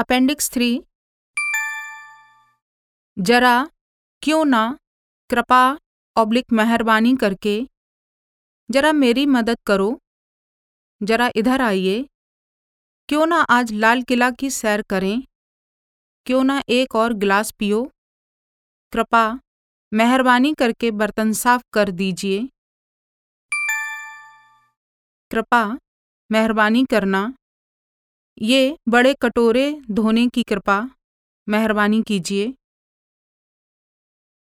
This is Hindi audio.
Appendix three. जरा क्यों ना कृपा ऑब्लिक मेहरबानी करके जरा मेरी मदद करो। जरा इधर आइए। क्यों ना आज लाल किला की सैर करें। क्यों ना एक और गिलास पियो। कृपा मेहरबानी करके बर्तन साफ़ कर दीजिए। कृपा मेहरबानी करना। ये बड़े कटोरे धोने की कृपा मेहरबानी कीजिए।